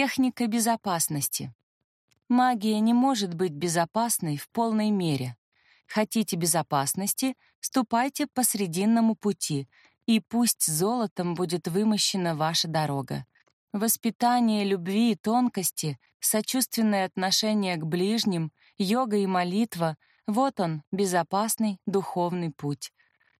Техника безопасности. Магия не может быть безопасной в полной мере. Хотите безопасности — ступайте по срединному пути, и пусть золотом будет вымощена ваша дорога. Воспитание любви и тонкости, сочувственное отношение к ближним, йога и молитва — вот он, безопасный духовный путь.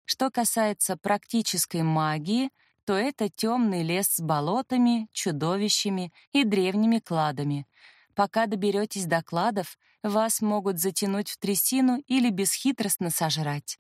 Что касается практической магии, то это темный лес с болотами, чудовищами и древними кладами — Пока доберетесь до кладов, вас могут затянуть в трясину или бесхитростно сожрать.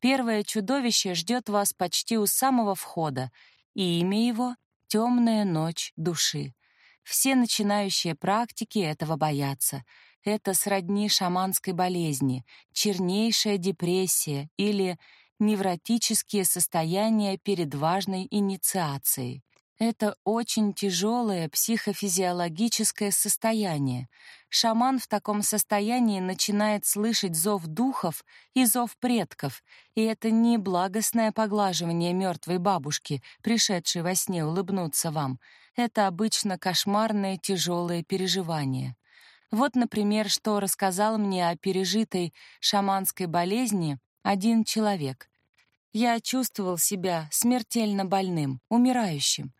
Первое чудовище ждет вас почти у самого входа, и имя его — «Темная ночь души». Все начинающие практики этого боятся. Это сродни шаманской болезни, чернейшая депрессия или невротические состояния перед важной инициацией. Это очень тяжелое психофизиологическое состояние. Шаман в таком состоянии начинает слышать зов духов и зов предков, и это не благостное поглаживание мертвой бабушки, пришедшей во сне улыбнуться вам. Это обычно кошмарное тяжелое переживание. Вот, например, что рассказал мне о пережитой шаманской болезни один человек. Я чувствовал себя смертельно больным, умирающим.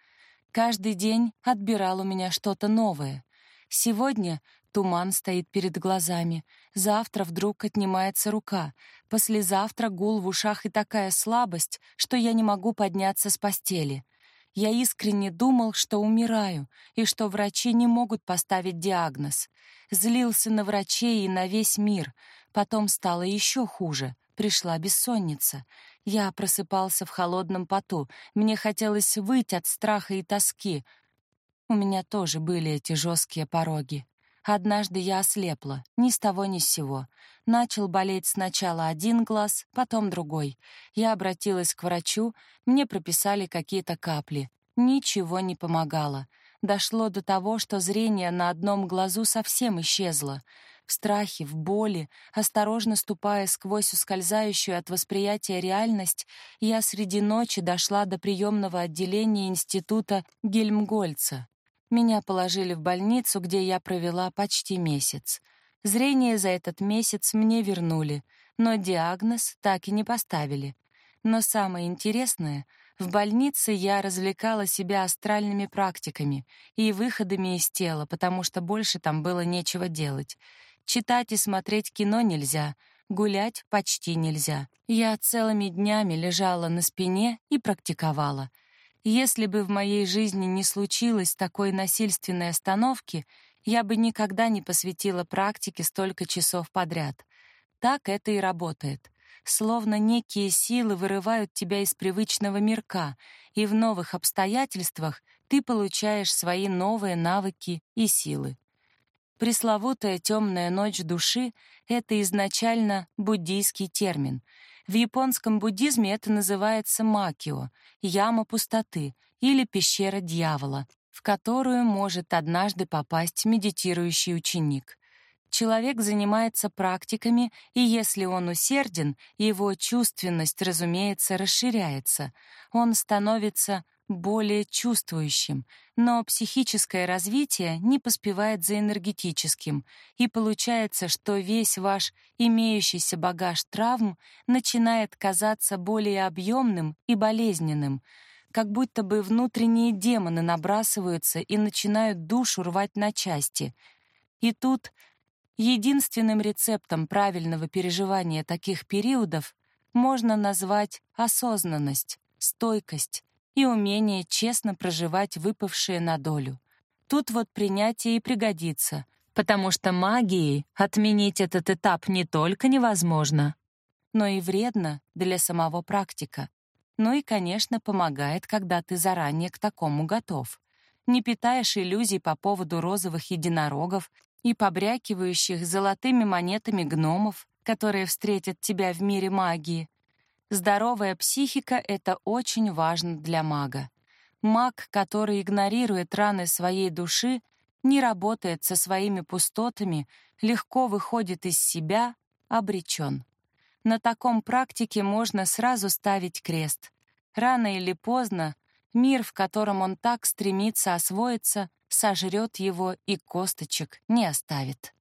Каждый день отбирал у меня что-то новое. Сегодня туман стоит перед глазами, завтра вдруг отнимается рука, послезавтра гул в ушах и такая слабость, что я не могу подняться с постели. Я искренне думал, что умираю, и что врачи не могут поставить диагноз. Злился на врачей и на весь мир. Потом стало еще хуже. Пришла бессонница. Я просыпался в холодном поту. Мне хотелось выйти от страха и тоски. У меня тоже были эти жесткие пороги. Однажды я ослепла, ни с того ни с сего. Начал болеть сначала один глаз, потом другой. Я обратилась к врачу, мне прописали какие-то капли. Ничего не помогало. Дошло до того, что зрение на одном глазу совсем исчезло в страхе, в боли, осторожно ступая сквозь ускользающую от восприятия реальность, я среди ночи дошла до приемного отделения института Гельмгольца. Меня положили в больницу, где я провела почти месяц. Зрение за этот месяц мне вернули, но диагноз так и не поставили. Но самое интересное — в больнице я развлекала себя астральными практиками и выходами из тела, потому что больше там было нечего делать. Читать и смотреть кино нельзя, гулять почти нельзя. Я целыми днями лежала на спине и практиковала. Если бы в моей жизни не случилось такой насильственной остановки, я бы никогда не посвятила практике столько часов подряд. Так это и работает. Словно некие силы вырывают тебя из привычного мирка, и в новых обстоятельствах ты получаешь свои новые навыки и силы. Пресловутая темная ночь души — это изначально буддийский термин. В японском буддизме это называется макио — яма пустоты или пещера дьявола, в которую может однажды попасть медитирующий ученик. Человек занимается практиками, и если он усерден, его чувственность, разумеется, расширяется. Он становится более чувствующим, но психическое развитие не поспевает за энергетическим, и получается, что весь ваш имеющийся багаж травм начинает казаться более объемным и болезненным, как будто бы внутренние демоны набрасываются и начинают душу рвать на части. И тут единственным рецептом правильного переживания таких периодов можно назвать осознанность, стойкость, и умение честно проживать выпавшее на долю. Тут вот принятие и пригодится, потому что магией отменить этот этап не только невозможно, но и вредно для самого практика. Ну и, конечно, помогает, когда ты заранее к такому готов. Не питаешь иллюзий по поводу розовых единорогов и побрякивающих золотыми монетами гномов, которые встретят тебя в мире магии, Здоровая психика — это очень важно для мага. Маг, который игнорирует раны своей души, не работает со своими пустотами, легко выходит из себя, обречен. На таком практике можно сразу ставить крест. Рано или поздно Мир, в котором он так стремится освоиться, сожрет его и косточек не оставит.